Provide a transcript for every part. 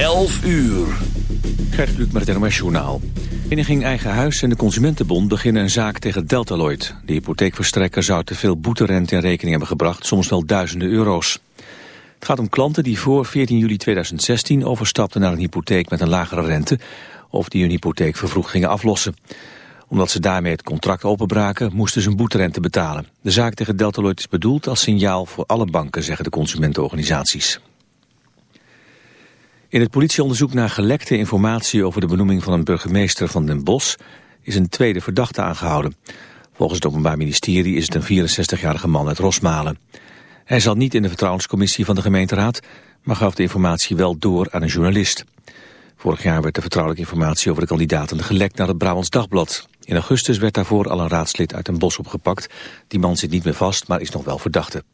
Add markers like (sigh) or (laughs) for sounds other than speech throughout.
11 uur. Gert Kluk met het NOS Journaal. Vereniging Eigen Huis en de Consumentenbond beginnen een zaak tegen Deltaloid. De hypotheekverstrekker zou te veel boeterente in rekening hebben gebracht, soms wel duizenden euro's. Het gaat om klanten die voor 14 juli 2016 overstapten naar een hypotheek met een lagere rente... of die hun hypotheek vervroegd gingen aflossen. Omdat ze daarmee het contract openbraken, moesten ze een boeterente betalen. De zaak tegen Deltaloid is bedoeld als signaal voor alle banken, zeggen de consumentenorganisaties. In het politieonderzoek naar gelekte informatie over de benoeming van een burgemeester van Den Bosch is een tweede verdachte aangehouden. Volgens het Openbaar Ministerie is het een 64-jarige man uit Rosmalen. Hij zat niet in de vertrouwenscommissie van de gemeenteraad, maar gaf de informatie wel door aan een journalist. Vorig jaar werd de vertrouwelijke informatie over de kandidaten gelekt naar het Brabants Dagblad. In augustus werd daarvoor al een raadslid uit Den Bosch opgepakt. Die man zit niet meer vast, maar is nog wel verdachte.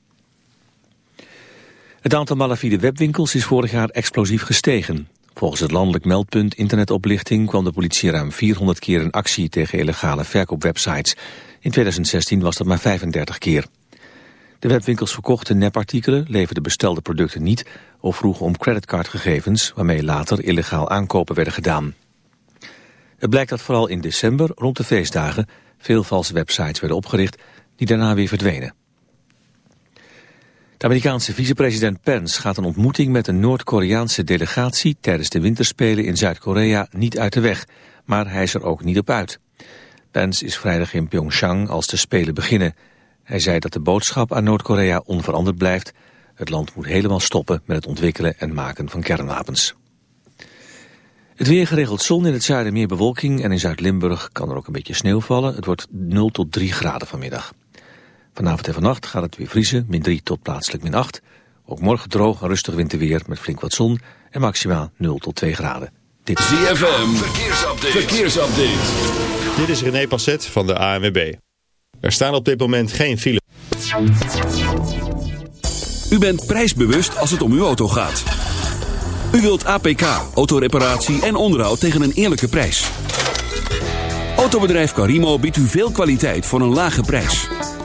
Het aantal malafide webwinkels is vorig jaar explosief gestegen. Volgens het landelijk meldpunt internetoplichting kwam de politie ruim 400 keer in actie tegen illegale verkoopwebsites. In 2016 was dat maar 35 keer. De webwinkels verkochten nepartikelen, leverden bestelde producten niet of vroegen om creditcardgegevens waarmee later illegaal aankopen werden gedaan. Het blijkt dat vooral in december, rond de feestdagen, veel valse websites werden opgericht die daarna weer verdwenen. De Amerikaanse vicepresident Pence gaat een ontmoeting met een Noord-Koreaanse delegatie tijdens de winterspelen in Zuid-Korea niet uit de weg, maar hij is er ook niet op uit. Pence is vrijdag in Pyeongchang als de spelen beginnen. Hij zei dat de boodschap aan Noord-Korea onveranderd blijft. Het land moet helemaal stoppen met het ontwikkelen en maken van kernwapens. Het weer geregeld zon, in het zuiden meer bewolking en in Zuid-Limburg kan er ook een beetje sneeuw vallen. Het wordt 0 tot 3 graden vanmiddag. Vanavond en vannacht gaat het weer vriezen, min 3 tot plaatselijk min 8. Ook morgen droog en rustig winterweer met flink wat zon en maximaal 0 tot 2 graden. Dit is ZFM, verkeersupdate. verkeersupdate. Dit is René Passet van de ANWB. Er staan op dit moment geen file. U bent prijsbewust als het om uw auto gaat. U wilt APK, autoreparatie en onderhoud tegen een eerlijke prijs. Autobedrijf Carimo biedt u veel kwaliteit voor een lage prijs.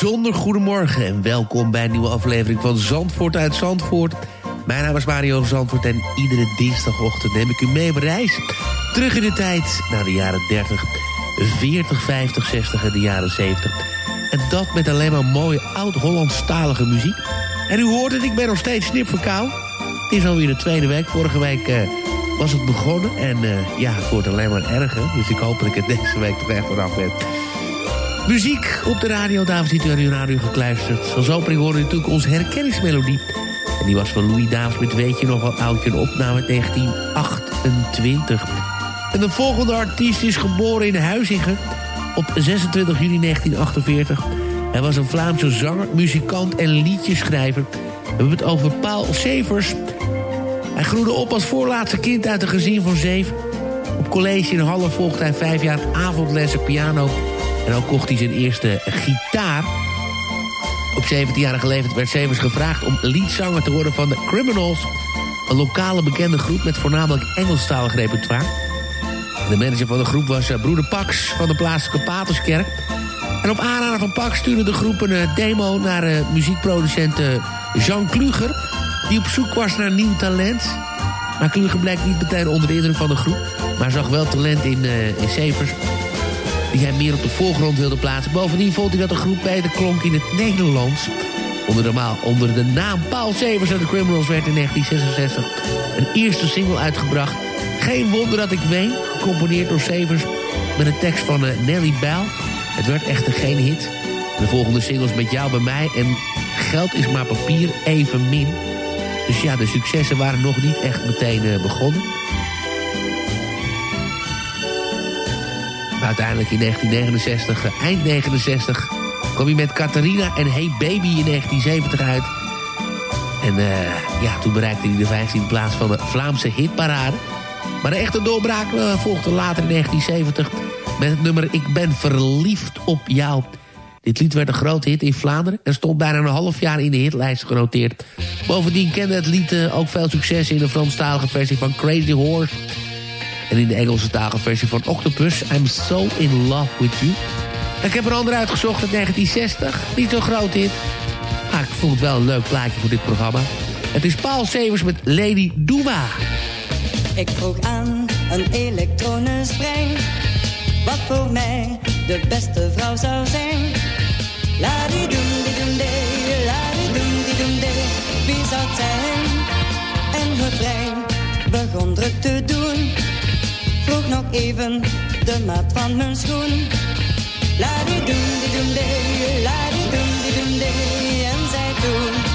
Bijzonder goedemorgen en welkom bij een nieuwe aflevering van Zandvoort uit Zandvoort. Mijn naam is Mario Zandvoort en iedere dinsdagochtend neem ik u mee op reis. Terug in de tijd naar de jaren 30, 40, 50, 60 en de jaren 70. En dat met alleen maar mooie oud-Hollandstalige muziek. En u hoort het, ik ben nog steeds snip. Het is alweer de tweede week. Vorige week eh, was het begonnen en eh, ja, het wordt alleen maar erger. Dus ik hoop dat ik het (laughs) deze week toch echt vanaf ben. Muziek op de radio, David ziet u aan uw radio gekluisterd. Als opening hoorde u natuurlijk onze herkenningsmelodie. En die was van Louis Davis met Weet je nog wel oudje, een opname uit 1928. En de volgende artiest is geboren in Huizingen op 26 juni 1948. Hij was een Vlaamse zanger, muzikant en liedjeschrijver. We hebben het over Paul Severs. Hij groeide op als voorlaatste kind uit een gezin van zeven. Op college in Halle volgde hij vijf jaar avondlessen piano en ook kocht hij zijn eerste gitaar. Op 17-jarige leeftijd werd Severs gevraagd om liedzanger te worden van de Criminals. Een lokale bekende groep met voornamelijk Engelstalig repertoire. De manager van de groep was eh, broeder Pax van de plaatselijke Paterskerk. En op aanraden van Pax stuurde de groep een eh, demo naar uh, muziekproducent eh, Jean Kluger... die op zoek was naar nieuw talent. Maar Kluger bleek niet meteen onder de indruk van de groep... maar zag wel talent in, eh, in Severs die hij meer op de voorgrond wilde plaatsen. Bovendien vond hij dat de groep beter klonk in het Nederlands. Onder de, onder de naam Paul Severs en de Criminals werd in 1966 een eerste single uitgebracht. Geen wonder dat ik ween, gecomponeerd door Severs met een tekst van eh, Nelly Bell. Het werd echter geen hit. De volgende singles met jou bij mij en Geld is maar papier even min. Dus ja, de successen waren nog niet echt meteen eh, begonnen. Uiteindelijk in 1969, eh, eind 69, kwam hij met Catharina en Hey Baby in 1970 uit. En eh, ja, toen bereikte hij de 15e plaats van de Vlaamse hitparade. Maar de echte doorbraak eh, volgde later in 1970 met het nummer Ik ben verliefd op jou. Dit lied werd een grote hit in Vlaanderen en stond bijna een half jaar in de hitlijst genoteerd. Bovendien kende het lied ook veel succes in de Franstalige versie van Crazy Horse... En in de Engelse talige versie van Octopus, I'm So In Love With You. Ik heb er ander uitgezocht uit 1960. Niet zo'n groot hit. Maar ik vond het wel een leuk plaatje voor dit programma. Het is Paul Severs met Lady Dua. Ik vroeg aan een elektronenspring. Wat voor mij de beste vrouw zou zijn. La di dum di dum dee, la di dum di dum dee. Wie zou het zijn? En het brein begon druk te doen. Nog even de maat van mijn schoen. La di dum di dum dee, la di dum di dum dee. En zij toen.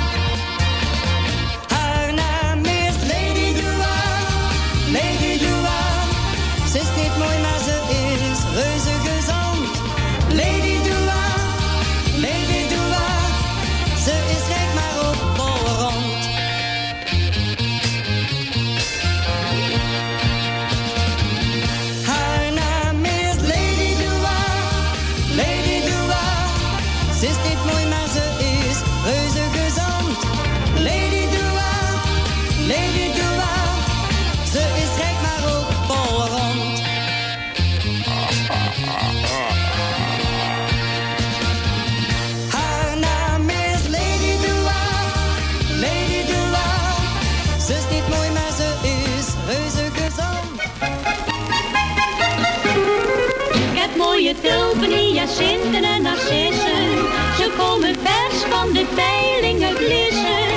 Van de peilingen glissen.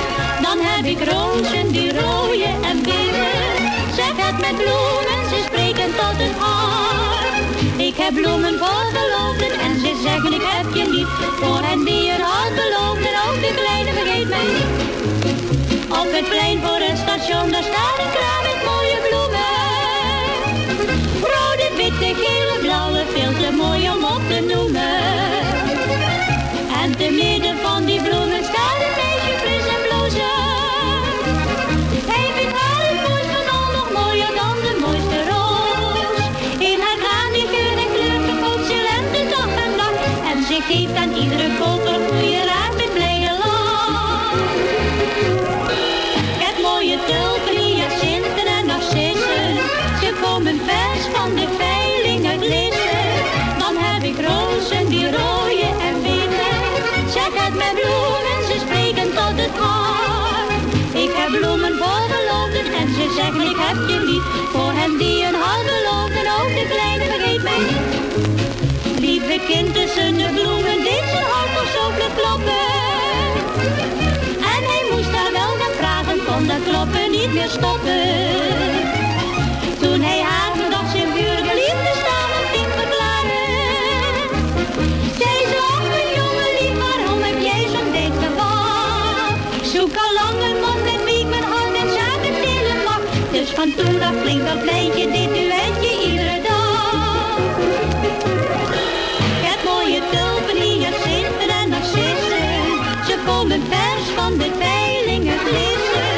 Dan heb ik rozen die rooien en witte. Zeg het met bloemen, ze spreken tot het hart. Ik heb bloemen voor geloofden en ze zeggen ik heb je lief. Voor hen die er hart beloofden, ook de kleine vergeet mij niet. Op het plein voor het station, daar staat een kraam Bloemen voor geloofden en ze zeggen ik heb je lief. Voor hen die een hart beloofden, ook de kleine vergeet mij niet. Lieve kind tussen de bloemen, deed zijn hart vlug kloppen. En hij moest daar wel naar vragen, kon dat kloppen niet meer stoppen. Van toen af klinkt dat lijntje, dit duetje iedere dag. Ik heb mooie tulpen, hyacinten en narcissen. Ze komen vers van de peilingen glissen.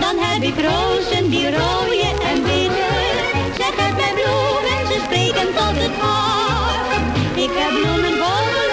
Dan heb ik rozen die rooien en witte. Zeg het bij bloemen, ze spreken tot het hart. Ik heb bloemen voor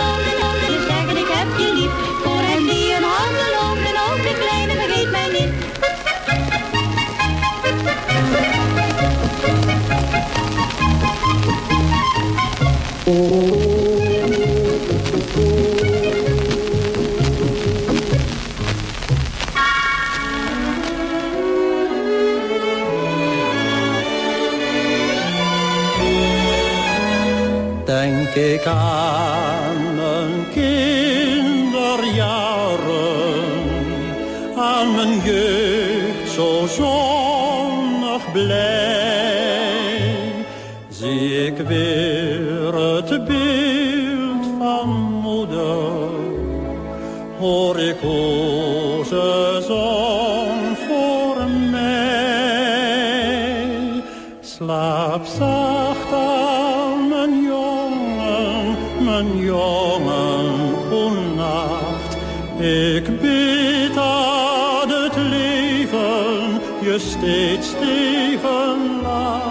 je steeds tegenlacht.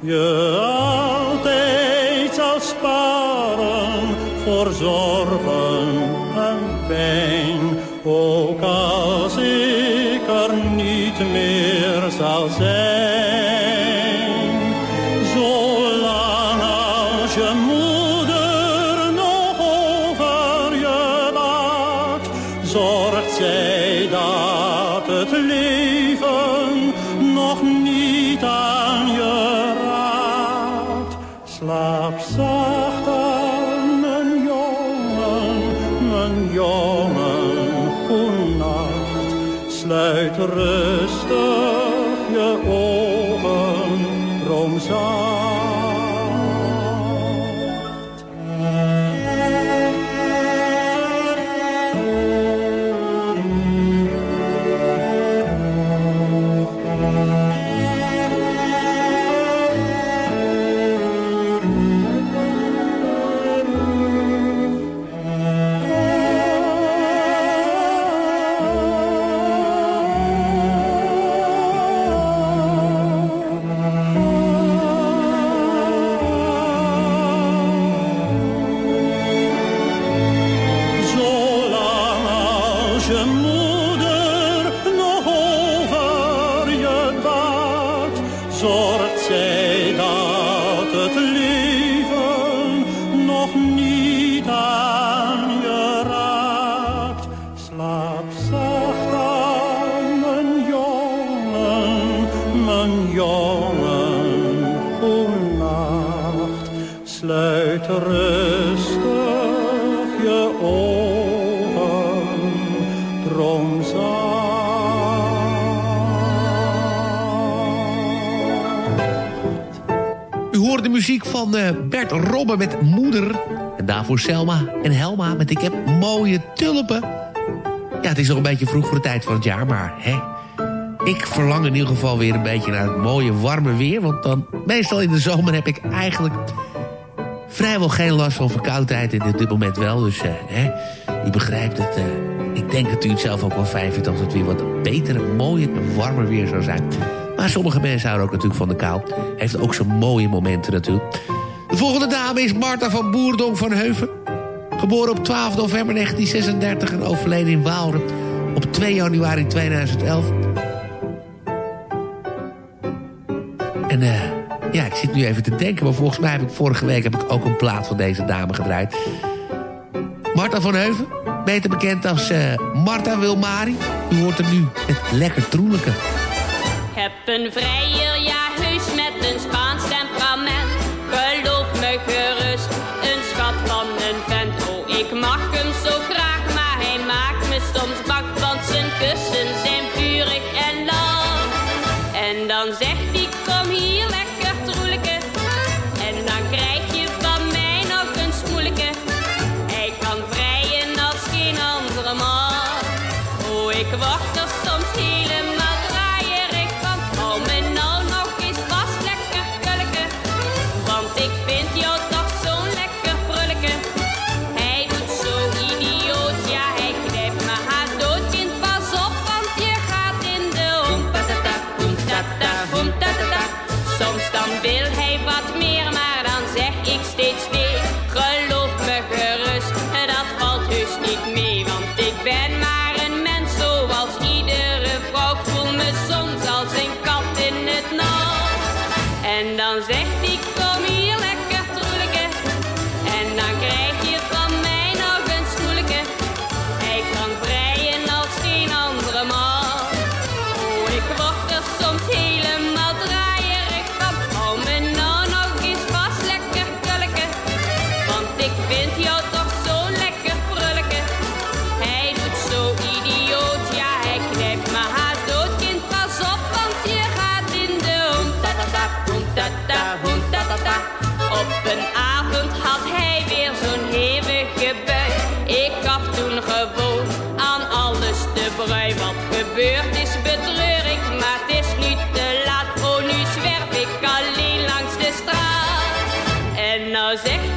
Je altijd zal sparen voor zorgen en pijn. Ook als ik er niet meer zal zijn. Rustig Robben met Moeder. En daarvoor Selma en Helma met Ik heb mooie tulpen. Ja, het is nog een beetje vroeg voor de tijd van het jaar, maar hè... Ik verlang in ieder geval weer een beetje naar het mooie warme weer. Want dan, meestal in de zomer heb ik eigenlijk vrijwel geen last van verkoudheid. En op dit moment wel, dus eh, hè, u begrijpt het. eh, ik denk dat u het zelf ook wel fijn vindt als het weer wat beter, mooier en warmer weer zou zijn. Maar sommige mensen houden ook natuurlijk van de kou. Heeft ook zijn mooie momenten natuurlijk. De volgende dame is Marta van Boerdonk van Heuven. Geboren op 12 november 1936 en overleden in Waalre op 2 januari 2011. En eh, ja, ik zit nu even te denken, maar volgens mij heb ik vorige week heb ik ook een plaat van deze dame gedraaid. Marta van Heuven, beter bekend als eh Marta Wilmari. U hoort er nu het lekker troelijke. Heb een vrijer, ja heus met gebeurd is betreur maar het is nu te laat. Oh, nu zwerf ik alleen langs de straat. En nou zegt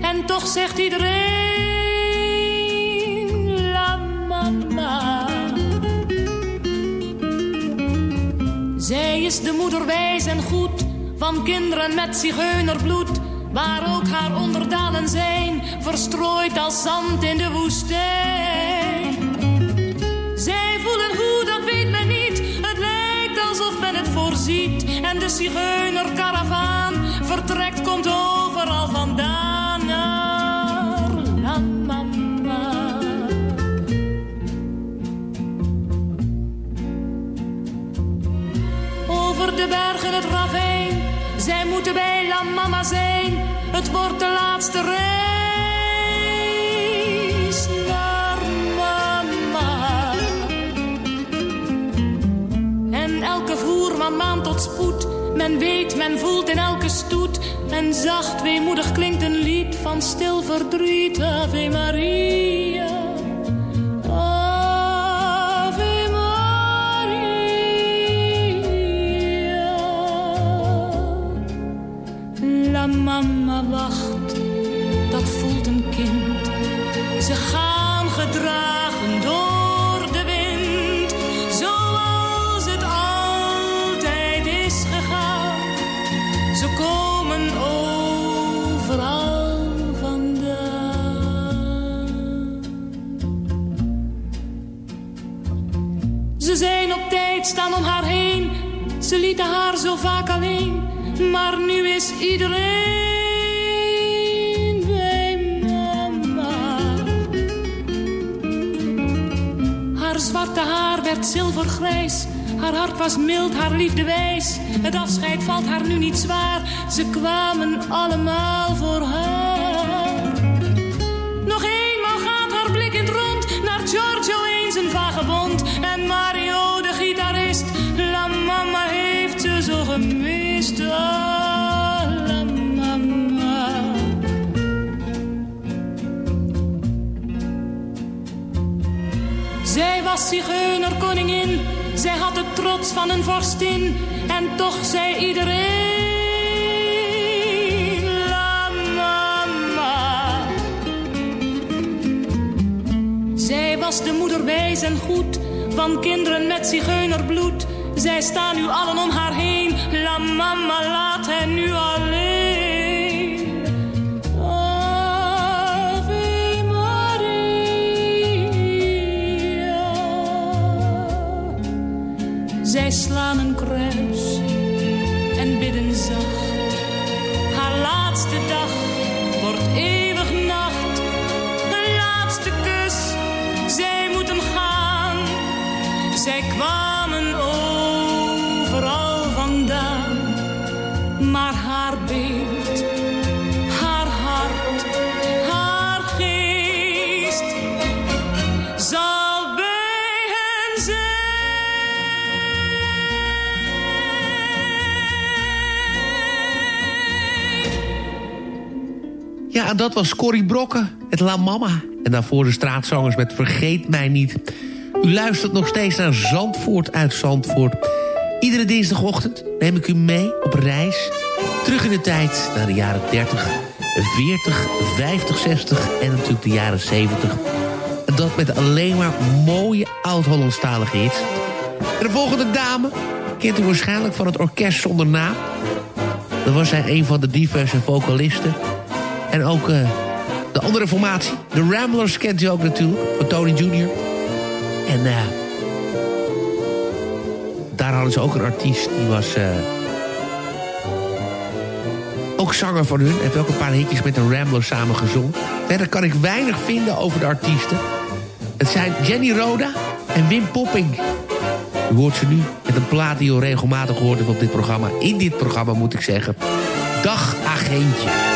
En toch zegt iedereen, la mama. Zij is de moeder wijs en goed, van kinderen met zigeunerbloed. Waar ook haar onderdanen zijn, verstrooid als zand in de woestijn. Zij voelen hoe, dat weet men niet. Het lijkt alsof men het voorziet. En de zigeunerkaravaan vertrekt, komt wordt de laatste reis naar mama. En elke voerman maand tot spoed. Men weet, men voelt in elke stoet. En zacht weemoedig klinkt een lied van stil verdriet. Ave Maria. Ze komen overal vandaan. Ze zijn op tijd, staan om haar heen. Ze lieten haar zo vaak alleen, maar nu is iedereen bij mama. Haar zwarte haar werd zilvergrijs. Haar hart was mild, haar liefde wijs. Het afscheid valt haar nu niet zwaar. Ze kwamen allemaal voor haar. Nog eenmaal gaat haar blik in rond. Naar Giorgio eens een vagebond. En Mario de gitarist. La mama heeft ze zo gemist. Ah. Zij was zigeuner koningin, van een vorstin. En toch zei iedereen, la mama. Zij was de moeder wijs en goed, van kinderen met zigeunerbloed. Zij staan nu allen om haar heen. La mama laat hen nu alleen. Zij En dat was Corrie Brokken, het La Mama. En daarvoor de straatzangers met Vergeet Mij Niet. U luistert nog steeds naar Zandvoort uit Zandvoort. Iedere dinsdagochtend neem ik u mee op reis. Terug in de tijd naar de jaren 30, 40, 50, 60 en natuurlijk de jaren 70. En dat met alleen maar mooie oud-Hollandstalige hits. En de volgende dame kent u waarschijnlijk van het orkest zonder naam. Dat was zij een van de diverse vocalisten. En ook eh, de andere formatie. De Ramblers kent u ook natuurlijk. Van Tony Jr. En eh, daar hadden ze ook een artiest. Die was eh, ook zanger van hun. Heeft ook een paar hitjes met de Ramblers samen gezongen. Verder kan ik weinig vinden over de artiesten. Het zijn Jenny Roda en Wim Popping. U hoort ze nu met een plaat die u regelmatig hoort op dit programma. In dit programma moet ik zeggen. Dag agentje.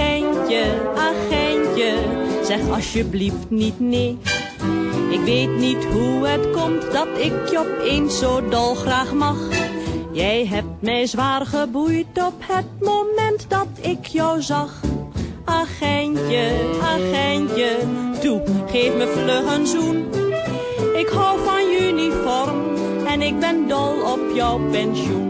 Agentje, agentje, zeg alsjeblieft niet nee. Ik weet niet hoe het komt dat ik je opeens zo dolgraag mag. Jij hebt mij zwaar geboeid op het moment dat ik jou zag. Agentje, agentje, toe, geef me vlug een zoen. Ik hou van uniform en ik ben dol op jouw pensioen.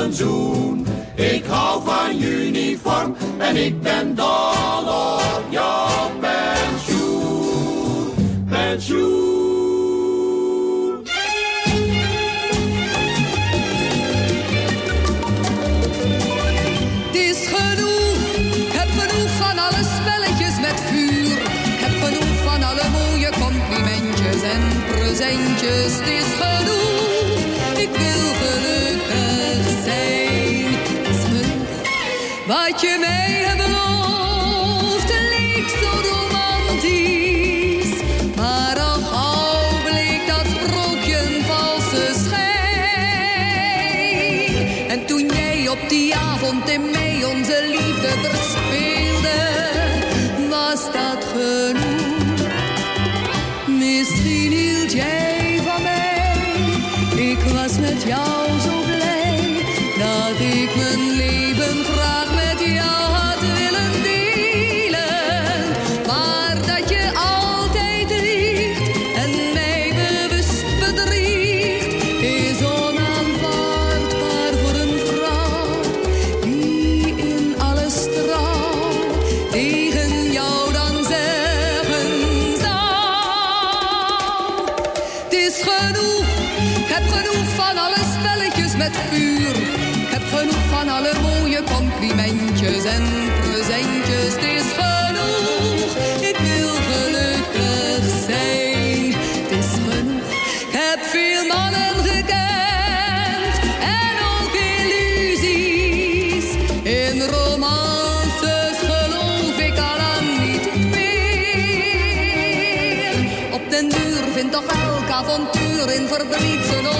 Ik hou van uniform en ik ben dol op jouw pensioen. Pensioen. Het is genoeg, heb genoeg van alle spelletjes met vuur. Heb genoeg van alle mooie complimentjes en presentjes. Het is wat je mij avontuur in verdriet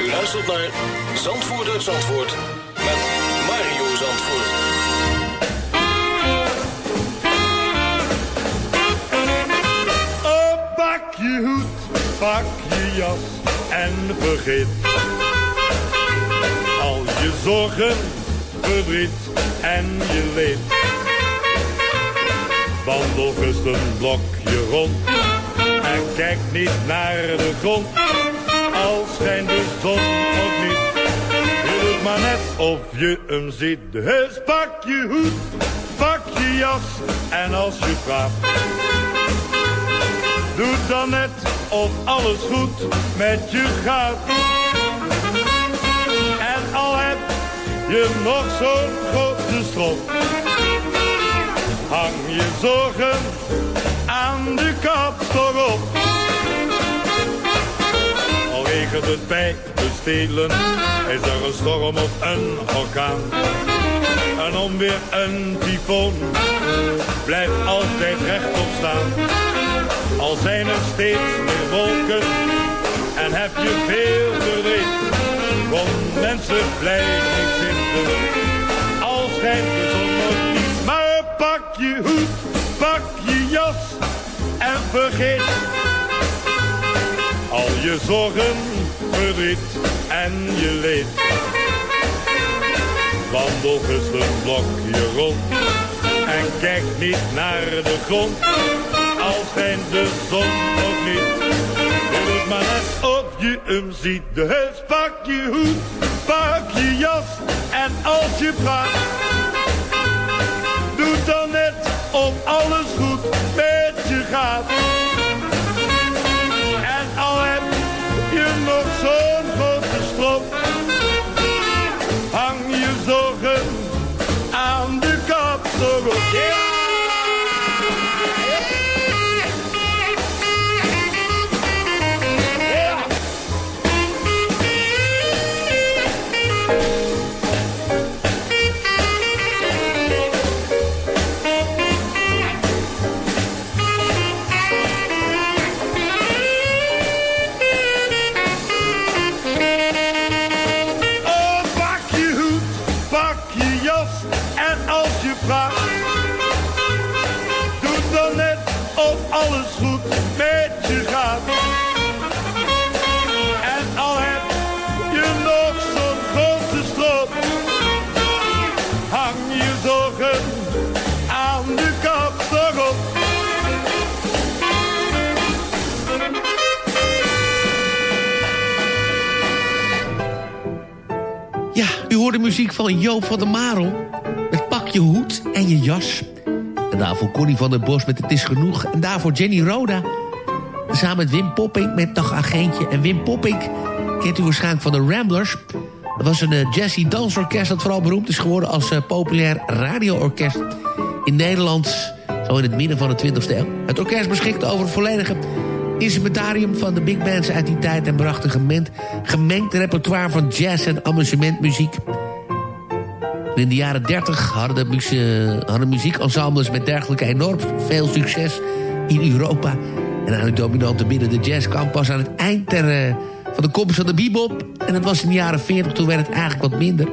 U luistert naar Zandvoort uit Zandvoort met Mario Zandvoort. Oh, pak je hoed, pak je jas en vergeet al je zorgen, verdriet en je leed. Wandel gerust een blokje rond en kijk niet naar de grond. Schijnt de zon of niet, je doet maar net of je hem ziet. Dus pak je hoed, pak je jas en als je vraagt Doe dan net of alles goed met je gaat. En al heb je nog zo'n grote strop. Hang je zorgen aan de kapstok op. Regent het bij de stelen, is er een storm of een orkaan. Een onweer, een tyfoon, blijft altijd rechtop staan. Al zijn er steeds meer wolken en heb je veel verdriet. Kom mensen, blijf niet zitten, al schijnt de zon nog niet. Maar pak je hoed, pak je jas en vergeet al je zorgen, verdriet en je leed. Wandel gerust een blokje rond en kijk niet naar de grond al schijnt de zon nog niet. Je doet maar net of je hem ziet. Dus pak je hoed, pak je jas en als je praat. Doe dan net of alles goed met je gaat. Hoorde muziek van Joop van der Marel. Met Pak je hoed en je jas. En daarvoor Connie van der Bos met Het is genoeg. En daarvoor Jenny Roda. Samen met Wim Poppink met Dag Agentje. En Wim Poppink kent u waarschijnlijk van de Ramblers. Dat was een uh, jazzy dansorkest dat vooral beroemd is geworden... als uh, populair radioorkest in Nederland. Zo in het midden van de 20e eeuw. Het orkest beschikte over het volledige instrumentarium van de big bands uit die tijd... en bracht een gemengd, gemengd repertoire van jazz en amusementmuziek. In de jaren 30 hadden, de muzie muziekensembles met dergelijke enorm veel succes in Europa. En eigenlijk dominante binnen de jazz kwam pas aan het eind uh, van de komst van de bebop. En dat was in de jaren 40, toen werd het eigenlijk wat minder.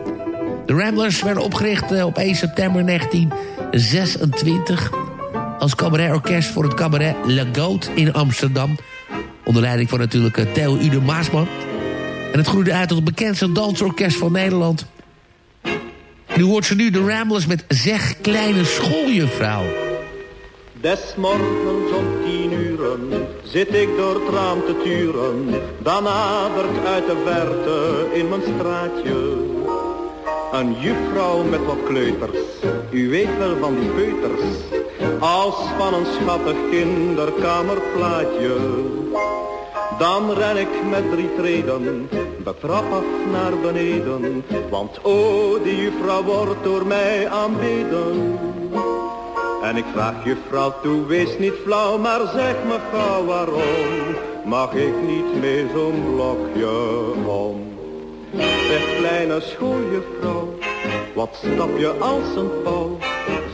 De Ramblers werden opgericht uh, op 1 september 1926 als cabaretorkest voor het cabaret Le Goat in Amsterdam. Onder leiding van natuurlijk uh, Theo Ude Maasman. En het groeide uit tot het bekendste dansorkest van Nederland. En u hoort ze nu de Ramblers met Zeg Kleine Schooljuffrouw. Des morgens om tien uren zit ik door het raam te turen. Dan nadert uit de verte in mijn straatje een juffrouw met wat kleuters. U weet wel van die peuters, als van een schattig kinderkamerplaatje. Dan ren ik met drie treden, af naar beneden. Want oh, die juffrouw wordt door mij aanbeden. En ik vraag juffrouw toe, wees niet flauw, maar zeg me gauw waarom. Mag ik niet mee zo'n blokje om? Zeg kleine schooljuffrouw, wat stap je als een pauw?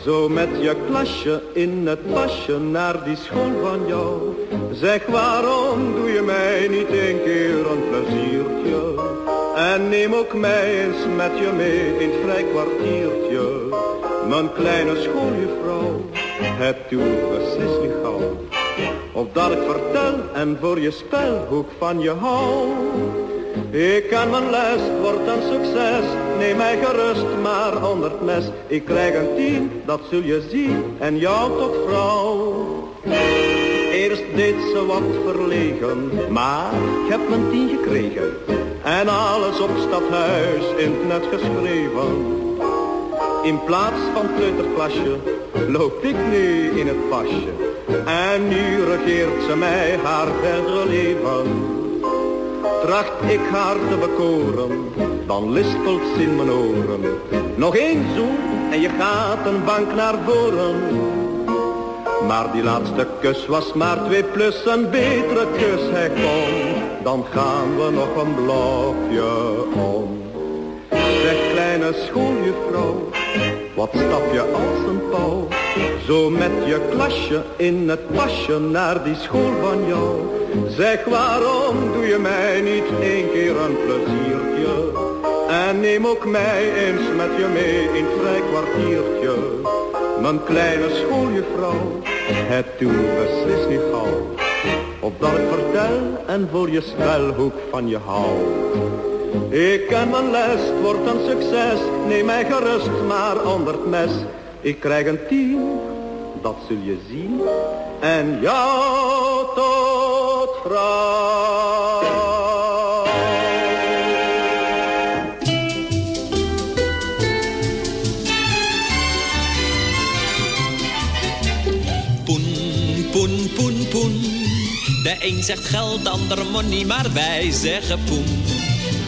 Zo met je klasje in het pasje naar die school van jou. Zeg waarom doe je mij niet een keer een pleziertje? En neem ook mij eens met je mee in het vrij kwartiertje. Mijn kleine schooljuffrouw, het doet beslist niet gauw. Of dat ik vertel en voor je spel hoe ik van je hou. Ik ken mijn les, wordt een succes. Neem mij gerust maar onder het mes. Ik krijg een tien, dat zul je zien. En jou tot vrouw. Eerst deed ze wat verlegen, maar ik heb mijn tien gekregen. En alles op stadhuis in het net geschreven. In plaats van kleuterklasje loop ik nu in het pasje. En nu regeert ze mij haar verdere leven. Tracht ik haar te bekoren, dan lispelt ze in mijn oren. Nog één zoen en je gaat een bank naar voren. Maar die laatste kus was maar twee plus een betere kus, hij kon. Dan gaan we nog een blokje om. Zeg kleine schooljuffrouw, wat stap je als een pauw? Zo met je klasje in het pasje naar die school van jou. Zeg waarom doe je mij niet één keer een pleziertje? En neem ook mij eens met je mee in het vrij kwartiertje. Mijn kleine schooljuffrouw, het doet beslist niet gauw. Of dat ik vertel en voor je spelhoek van je hou. Ik ken mijn les, wordt een succes. Neem mij gerust maar onder het mes. Ik krijg een tien, dat zul je zien. En jou tot vrouw. De een zegt geld, de ander money, maar wij zeggen poen.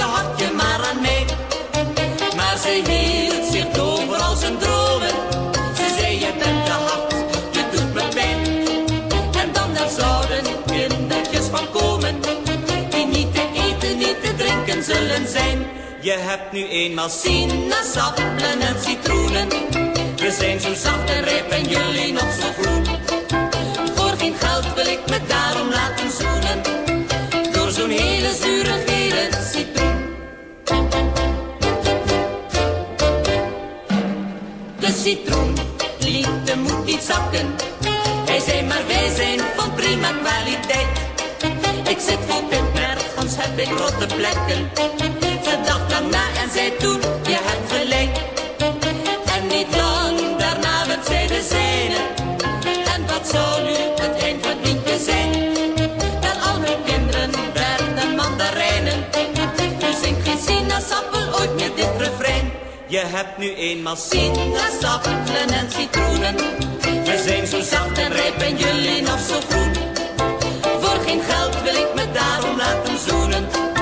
Hartje, geef je maar aan mij. Maar ze hield zich over als een dromen. Ze zei, je bent te hard, je doet me pijn. En dan er zouden kindertjes van komen. Die niet te eten, niet te drinken zullen zijn. Je hebt nu eenmaal sinaasappelen en citroenen. We zijn zo zacht en rijp en jullie nog zo groen. Citroen liet de moed niet zakken. Hij zei maar wij zijn van prima kwaliteit. Ik zit vol nergens heb ik rotte plekken. Ze dacht lang na en zei toen, hebt nu eenmaal sinaasappelen en citroenen. We zijn zo zacht en rijp en jullie nog zo groen. Voor geen geld wil ik me daarom laten zoenen.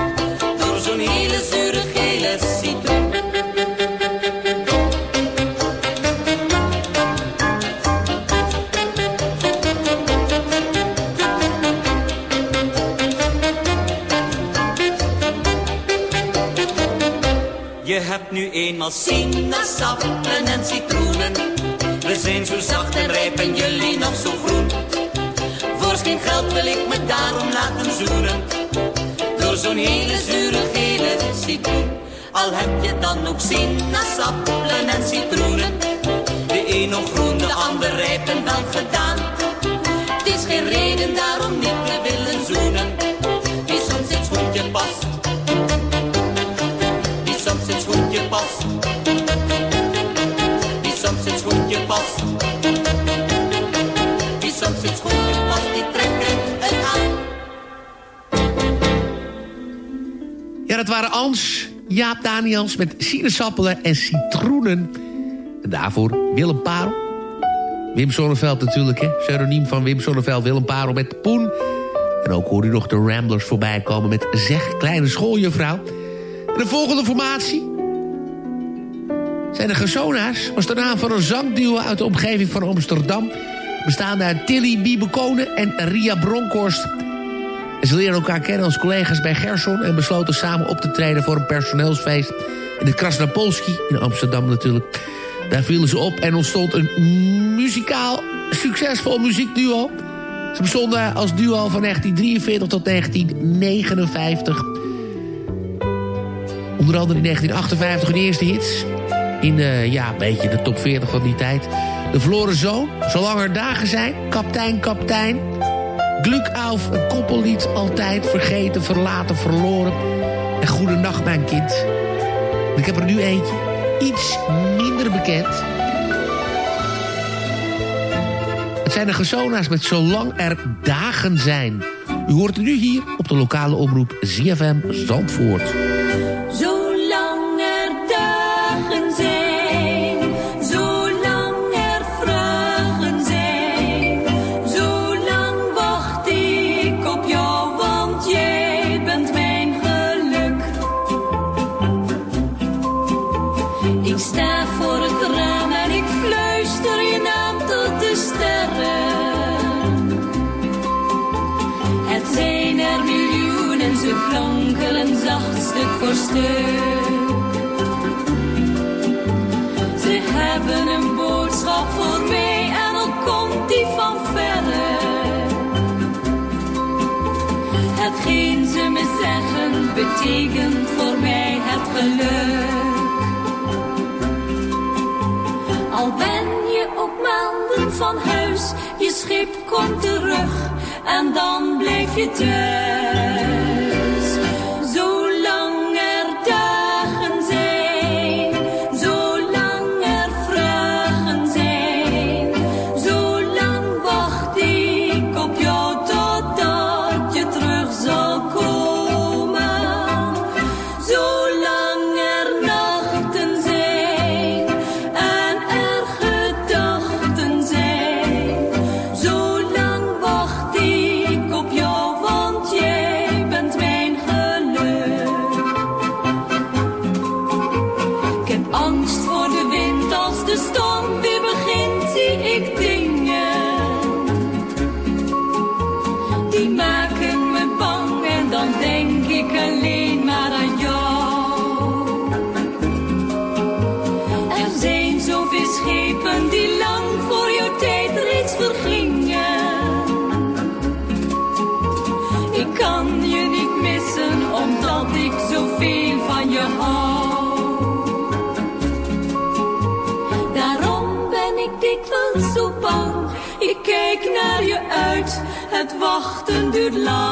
Eenmaal sinaasappelen en citroenen. We zijn zo zacht en rijp en jullie nog zo groen. Voor geen geld wil ik me daarom laten zoenen. Door zo'n hele zure gele citroen. Al heb je dan ook sinaasappelen en citroenen. De een nog groen, de ander rijp en wel gedaan. Het is geen reden Dat waren Ans, Jaap Daniels met sinaasappelen en citroenen. En daarvoor Willem Parel. Wim Sonneveld natuurlijk, hè. Pseudoniem van Wim Sonneveld, Willem Parel met Poen. En ook hoor u nog de Ramblers voorbij komen met Zeg Kleine Schooljuffrouw. De volgende formatie zijn de Gesona's. was de naam van een zangduo uit de omgeving van Amsterdam. Bestaande uit Tilly Biebekone en Ria Bronkhorst. Ze leren elkaar kennen als collega's bij Gerson... en besloten samen op te treden voor een personeelsfeest... in het Krasnapolski in Amsterdam natuurlijk. Daar vielen ze op en ontstond een muzikaal succesvol muziekduo. Ze bestonden als duo van 1943 tot 1959. Onder andere in 1958 hun eerste hits. In de, ja, een beetje de top 40 van die tijd. De verloren zoon, zolang er dagen zijn. Kaptein, kaptein. Glück een koppellied. Altijd vergeten, verlaten, verloren. En goedenacht, mijn kind. Ik heb er nu eentje. Iets minder bekend. Het zijn de gezona's met zolang er dagen zijn. U hoort het nu hier op de lokale omroep ZFM Zandvoort. Ze hebben een boodschap voor mij en al komt die van verre. Hetgeen ze me zeggen betekent voor mij het geluk. Al ben je ook maanden van huis, je schip komt terug en dan blijf je thuis. Wachten duurt lang.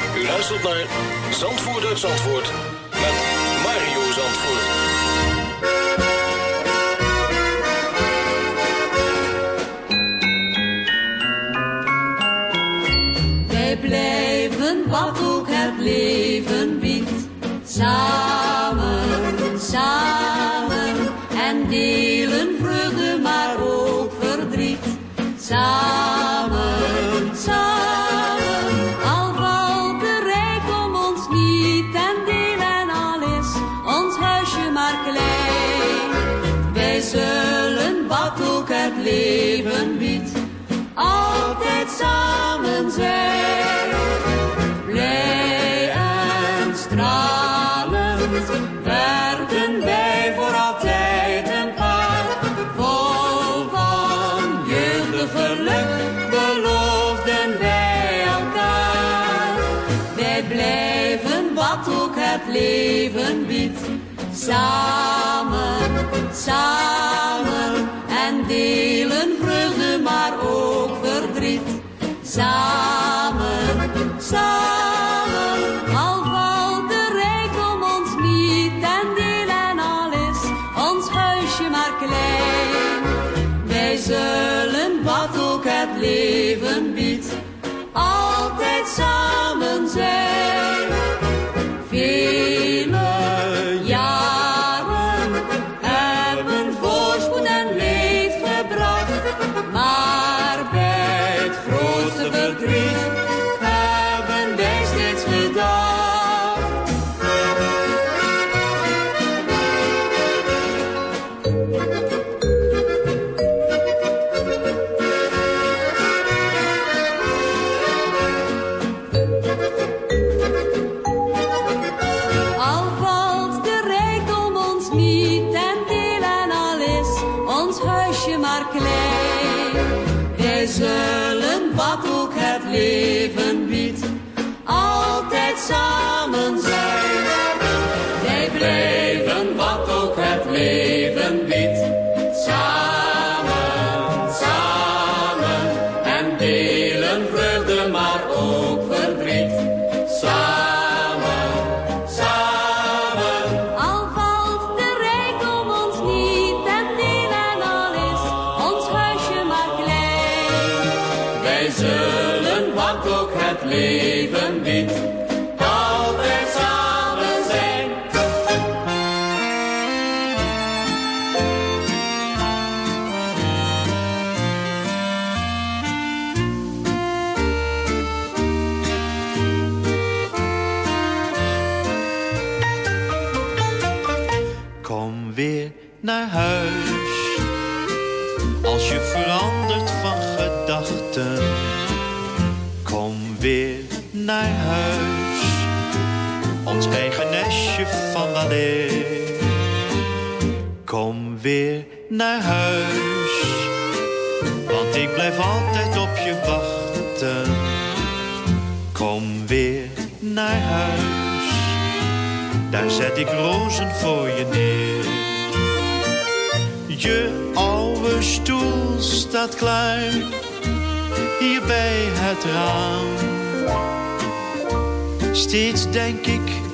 U luistert naar Zandvoort uit Zandvoort met Mario Zandvoort. Wij blijven wat ook het leven biedt. Samen, samen en delen vreugde, maar ook verdriet. Samen, stralend werden wij voor altijd een paar. Vol van jeugdig geluk beloofden wij elkaar. Wij blijven wat ook het leven biedt. Samen, samen en delen vreugde maar ook verdriet. Samen, samen. Leven biedt, zullen wat ook het leven biedt, van weleer. Kom weer naar huis. Want ik blijf altijd op je wachten. Kom weer naar huis. Daar zet ik rozen voor je neer. Je oude stoel staat klaar, hier bij het raam. Steeds denk ik,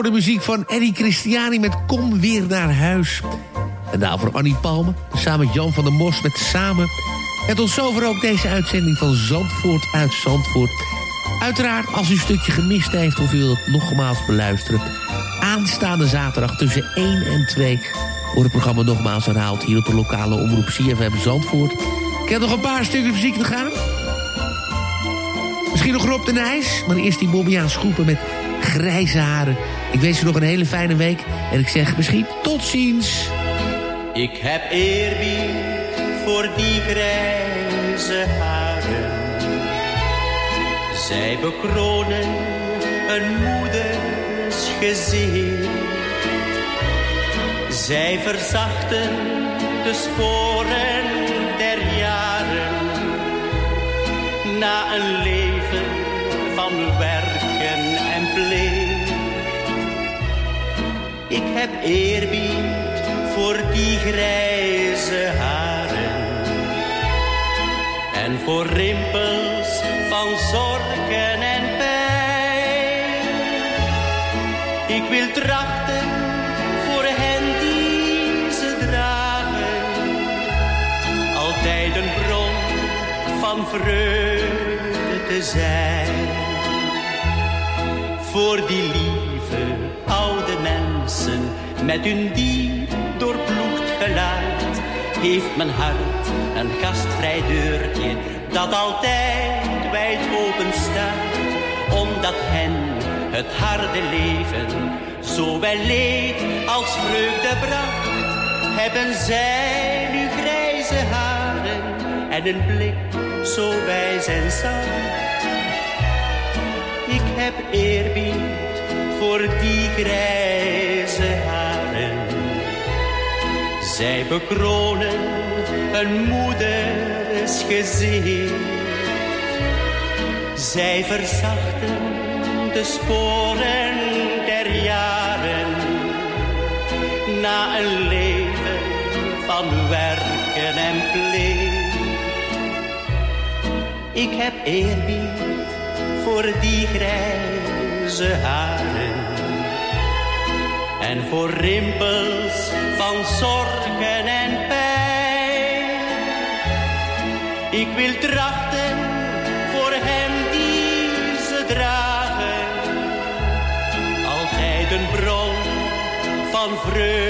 De muziek van Eddie Christiani met Kom Weer Naar Huis. En daarvoor Annie Palme, samen met Jan van der Mos met Samen. En tot zover ook deze uitzending van Zandvoort uit Zandvoort. Uiteraard, als u een stukje gemist heeft of u het nogmaals beluisteren... aanstaande zaterdag tussen 1 en 2 wordt het programma nogmaals herhaald... hier op de lokale omroep CFM Zandvoort. Ik heb nog een paar stukjes muziek te gaan. Misschien nog Rob de Nijs, maar eerst die Bobby aan Schoepen met grijze haren. Ik wens u nog een hele fijne week. En ik zeg misschien tot ziens. Ik heb eerbied voor die grijze haren. Zij bekronen een moeders gezicht. Zij verzachten de sporen der jaren. Na een leven van werken Ik heb eerbied voor die grijze haren. En voor rimpels van zorgen en pijn. Ik wil trachten voor hen die ze dragen. Altijd een bron van vreugde te zijn. Voor die lieve oude mensen met hun diep doorploegd geluid heeft mijn hart een gastvrij deurtje dat altijd wijd open staat. Omdat hen het harde leven zowel leed als vreugde bracht. Hebben zij nu grijze haren en een blik zo wijs en zacht. Heb eerbied voor die grijze haren. Zij bekronen een moeders gezicht. Zij verzachten de sporen der jaren. Na een leven van werken en plicht. Ik heb eerbied voor die grijze haren. En voor rimpels van zorgen en pijn. Ik wil trachten voor hem die ze dragen. Altijd een bron van vreugde